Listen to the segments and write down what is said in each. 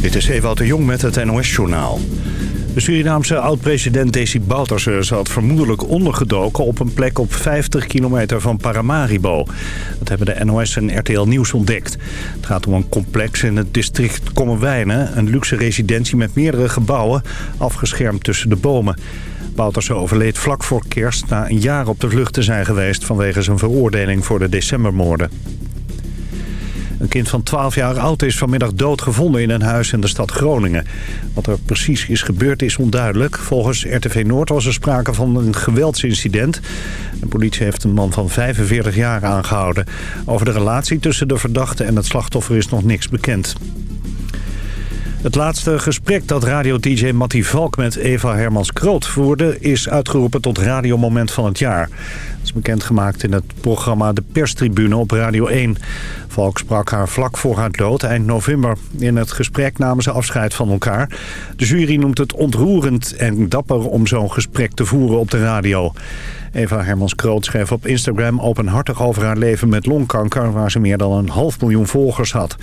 Dit is Ewout de Jong met het NOS-journaal. De Surinaamse oud-president Desi Bouterse zat vermoedelijk ondergedoken... op een plek op 50 kilometer van Paramaribo. Dat hebben de NOS en RTL Nieuws ontdekt. Het gaat om een complex in het district Kommerwijnen... een luxe residentie met meerdere gebouwen, afgeschermd tussen de bomen. Bouterse overleed vlak voor kerst na een jaar op de vlucht te zijn geweest... vanwege zijn veroordeling voor de decembermoorden. Een kind van 12 jaar oud is vanmiddag doodgevonden in een huis in de stad Groningen. Wat er precies is gebeurd is onduidelijk. Volgens RTV Noord was er sprake van een geweldsincident. De politie heeft een man van 45 jaar aangehouden. Over de relatie tussen de verdachte en het slachtoffer is nog niks bekend. Het laatste gesprek dat radio-dj Mattie Valk met Eva Hermans-Kroot voerde... is uitgeroepen tot radiomoment van het jaar. Dat is bekendgemaakt in het programma De Perstribune op Radio 1. Valk sprak haar vlak voor haar dood eind november. In het gesprek namen ze afscheid van elkaar. De jury noemt het ontroerend en dapper om zo'n gesprek te voeren op de radio. Eva Hermans-Kroot schreef op Instagram openhartig over haar leven met longkanker... waar ze meer dan een half miljoen volgers had.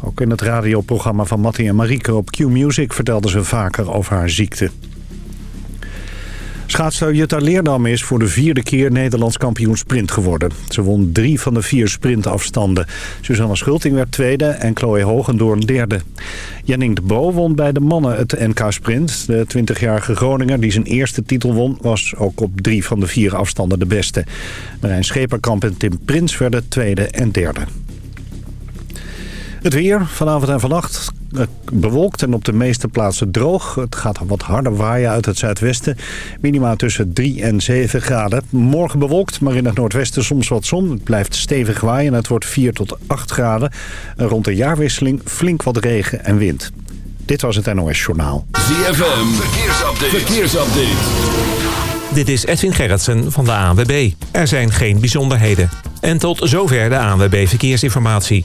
Ook in het radioprogramma van Mattie en Marieke op Q-Music vertelde ze vaker over haar ziekte. Schaatster Jutta Leerdam is voor de vierde keer Nederlands kampioen sprint geworden. Ze won drie van de vier sprintafstanden. Susanne Schulting werd tweede en Chloe Hogendoorn derde. Jenning de Bo won bij de mannen het NK Sprint. De 20-jarige Groninger die zijn eerste titel won... was ook op drie van de vier afstanden de beste. Marijn Scheperkamp en Tim Prins werden tweede en derde. Het weer vanavond en vannacht bewolkt en op de meeste plaatsen droog. Het gaat wat harder waaien uit het zuidwesten. Minima tussen 3 en 7 graden. Morgen bewolkt, maar in het noordwesten soms wat zon. Het blijft stevig waaien en het wordt 4 tot 8 graden. En rond de jaarwisseling flink wat regen en wind. Dit was het NOS Journaal. ZFM, verkeersupdate. verkeersupdate. Dit is Edwin Gerritsen van de ANWB. Er zijn geen bijzonderheden. En tot zover de ANWB Verkeersinformatie.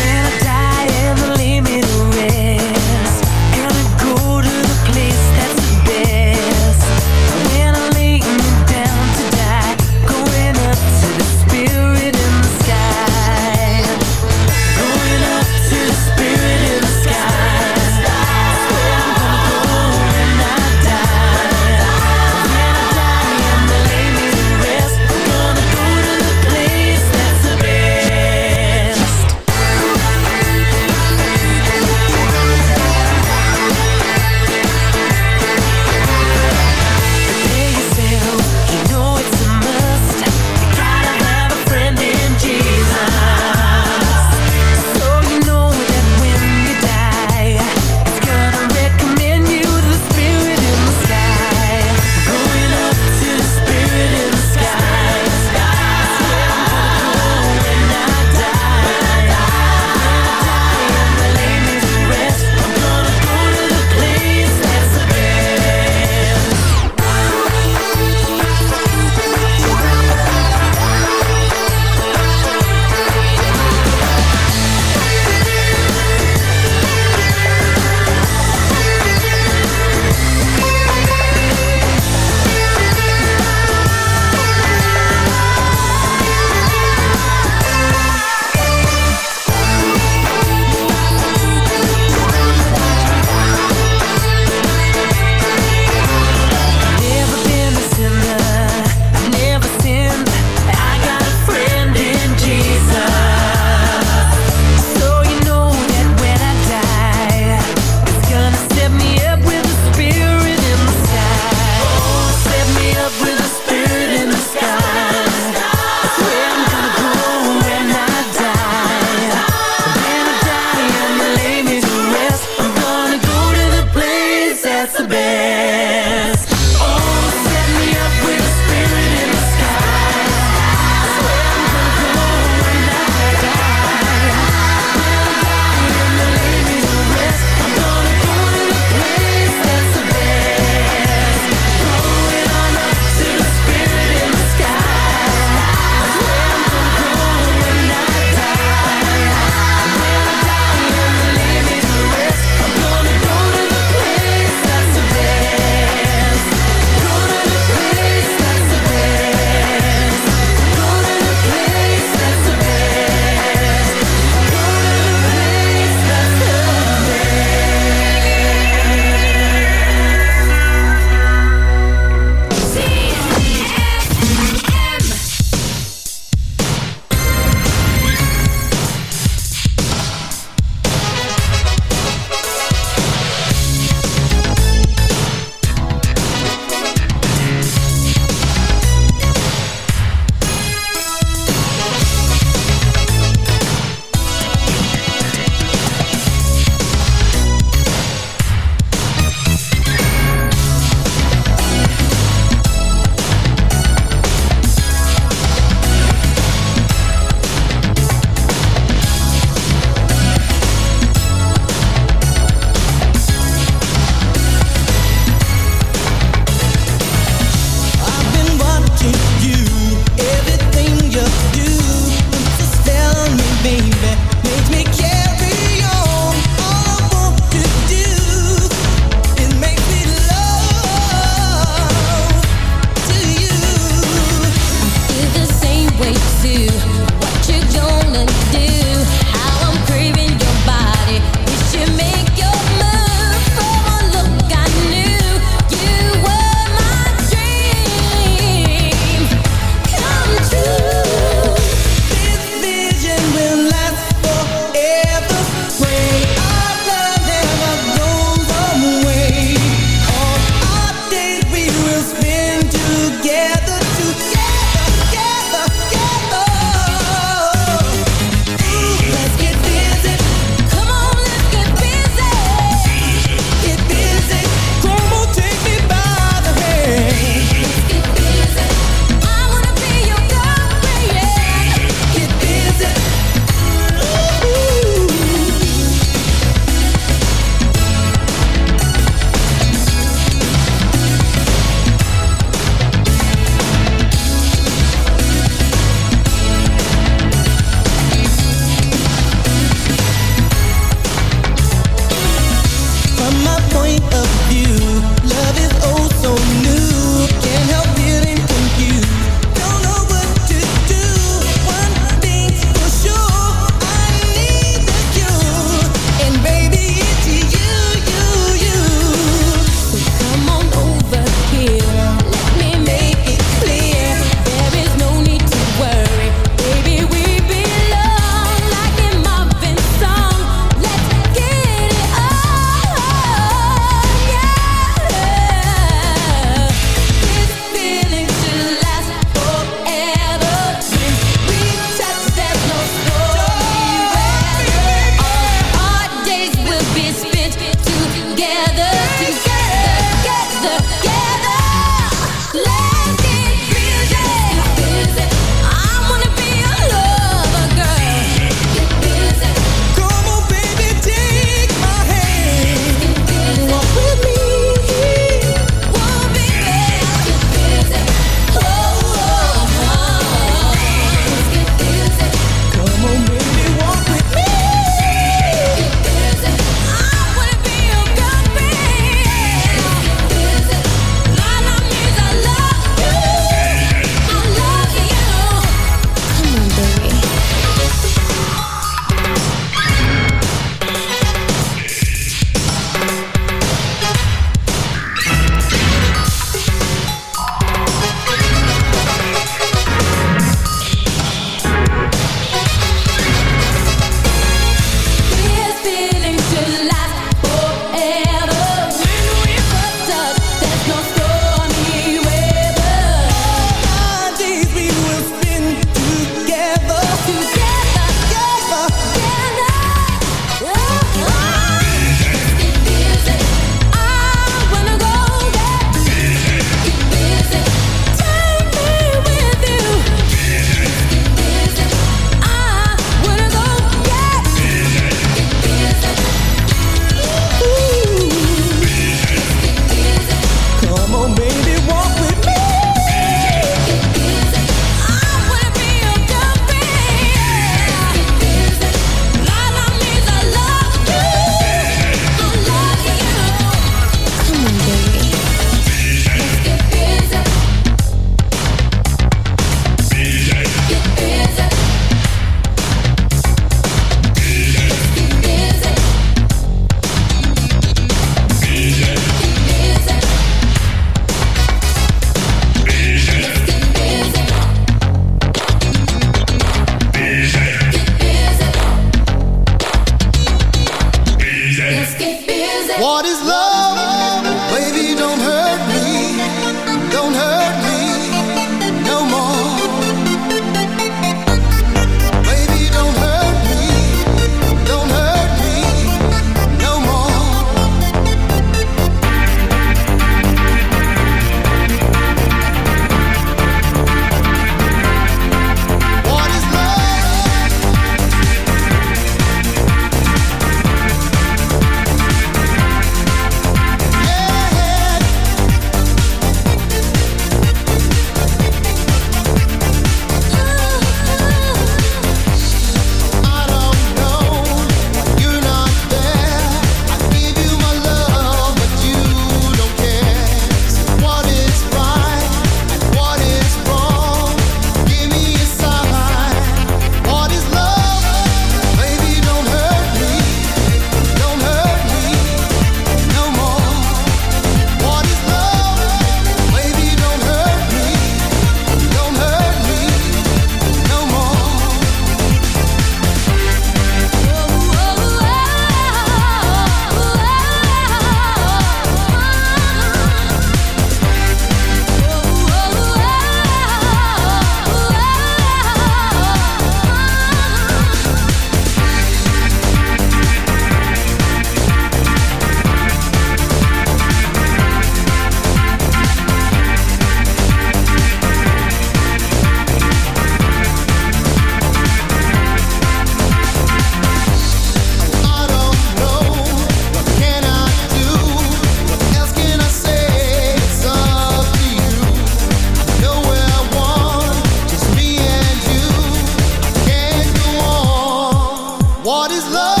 What is love?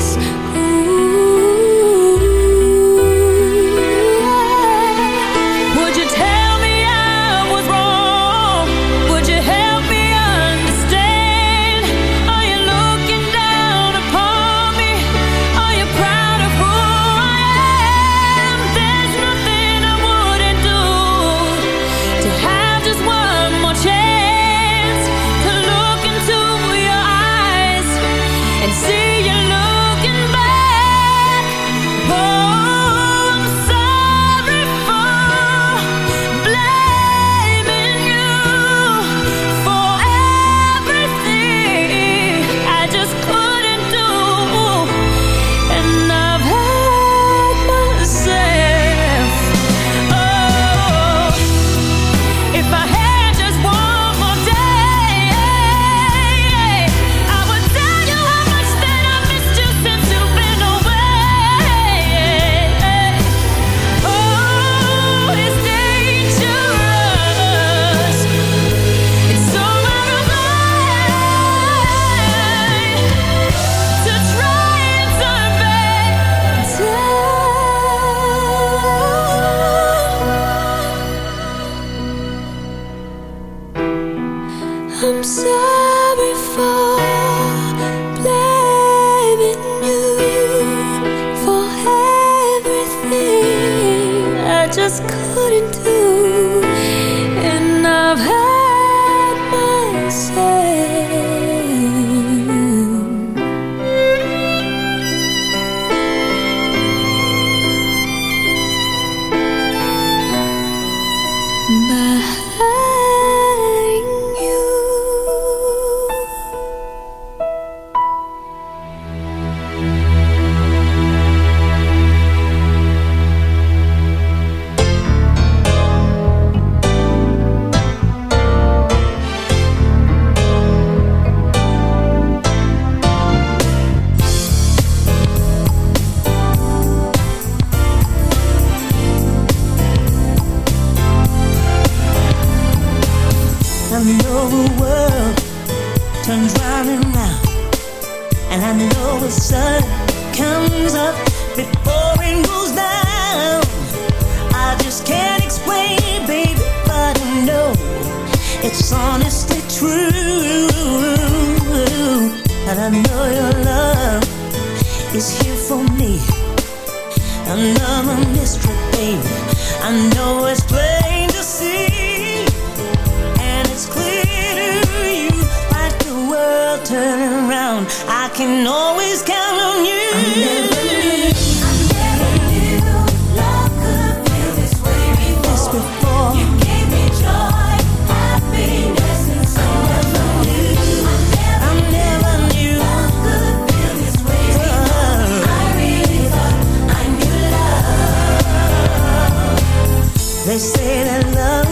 They say that love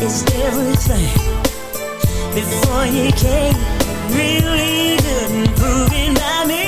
is everything. Before you came, really good and proven by me.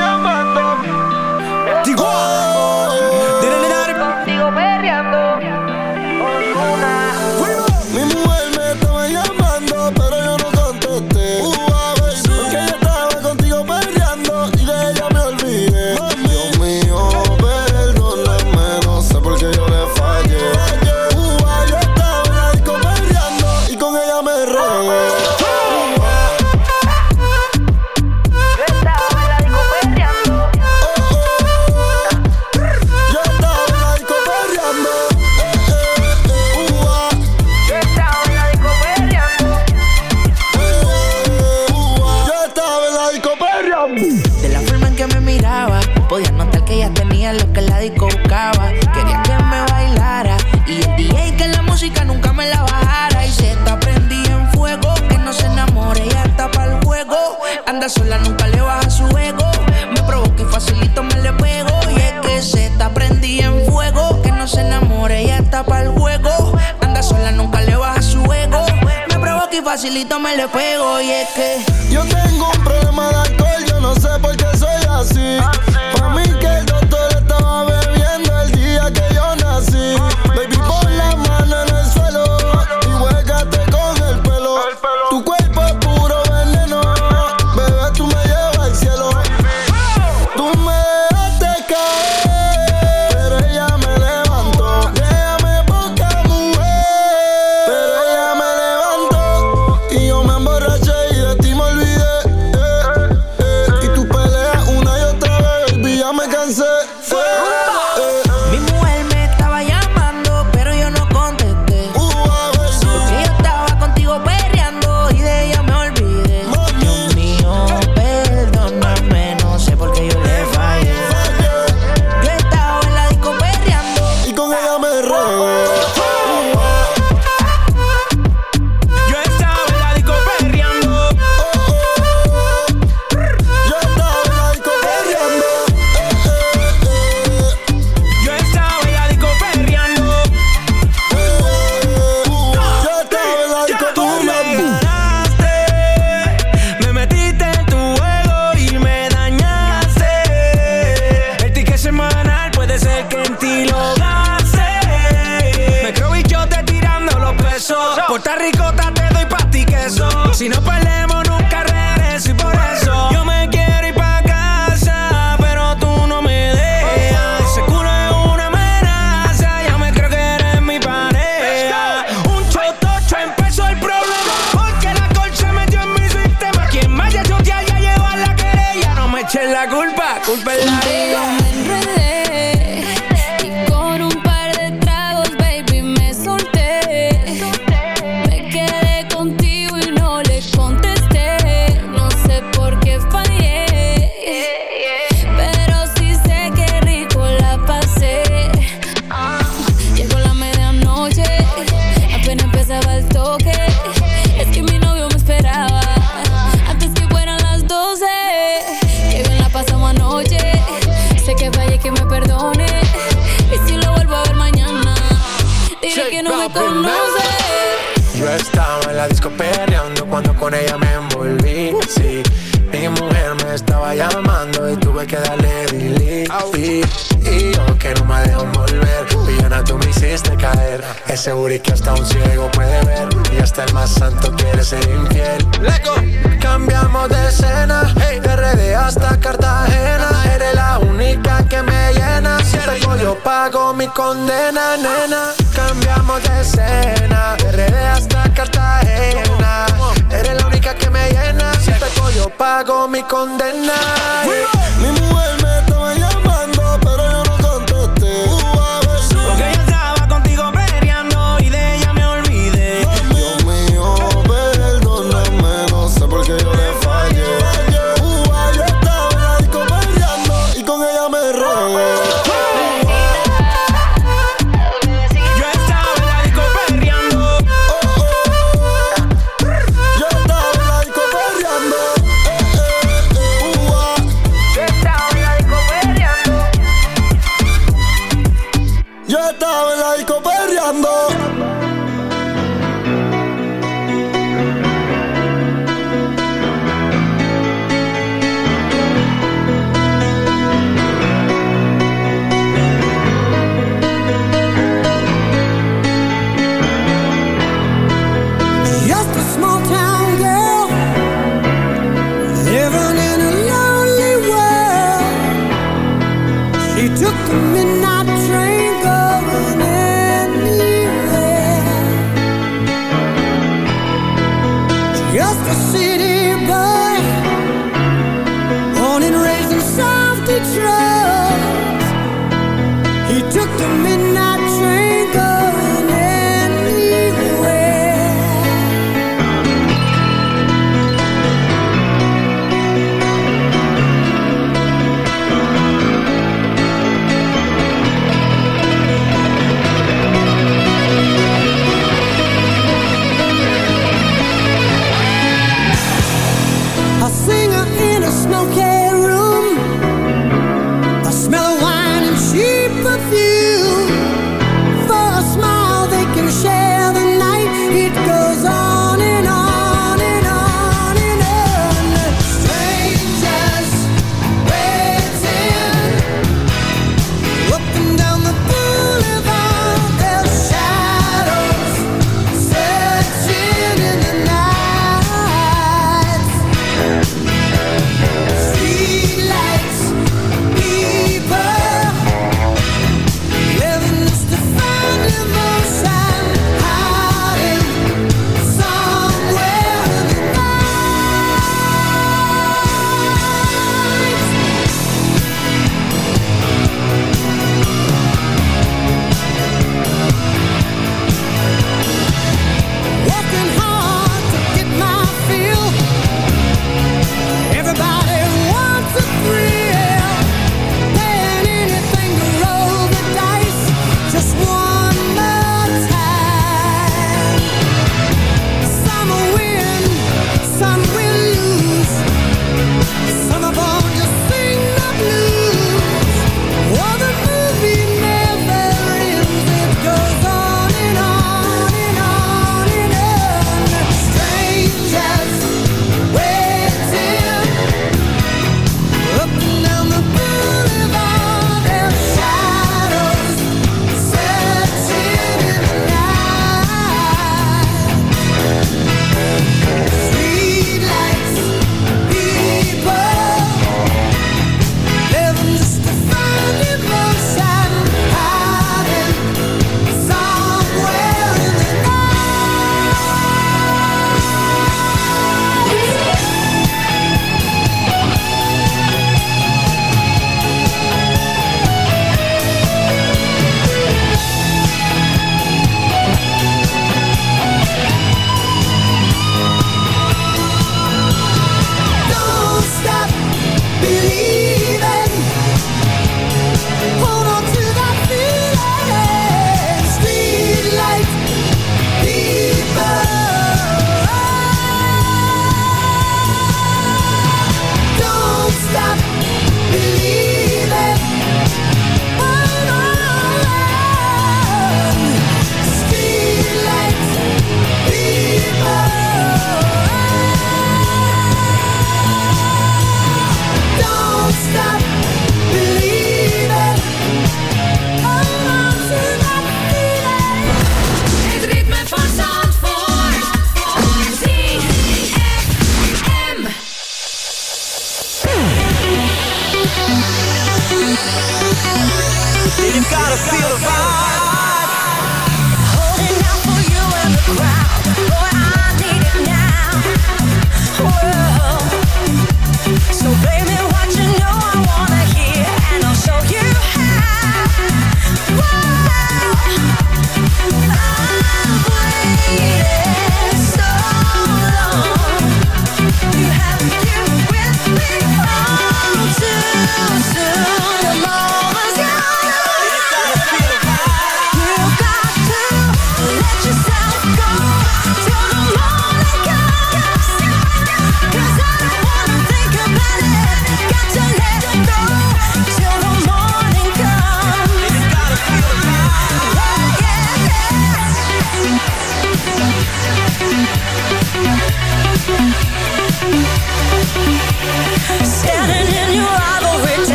facilito me le pego y es que Yo tengo un problema de alcohol, yo no sé por qué soy así. Ah, Para mí que el doctor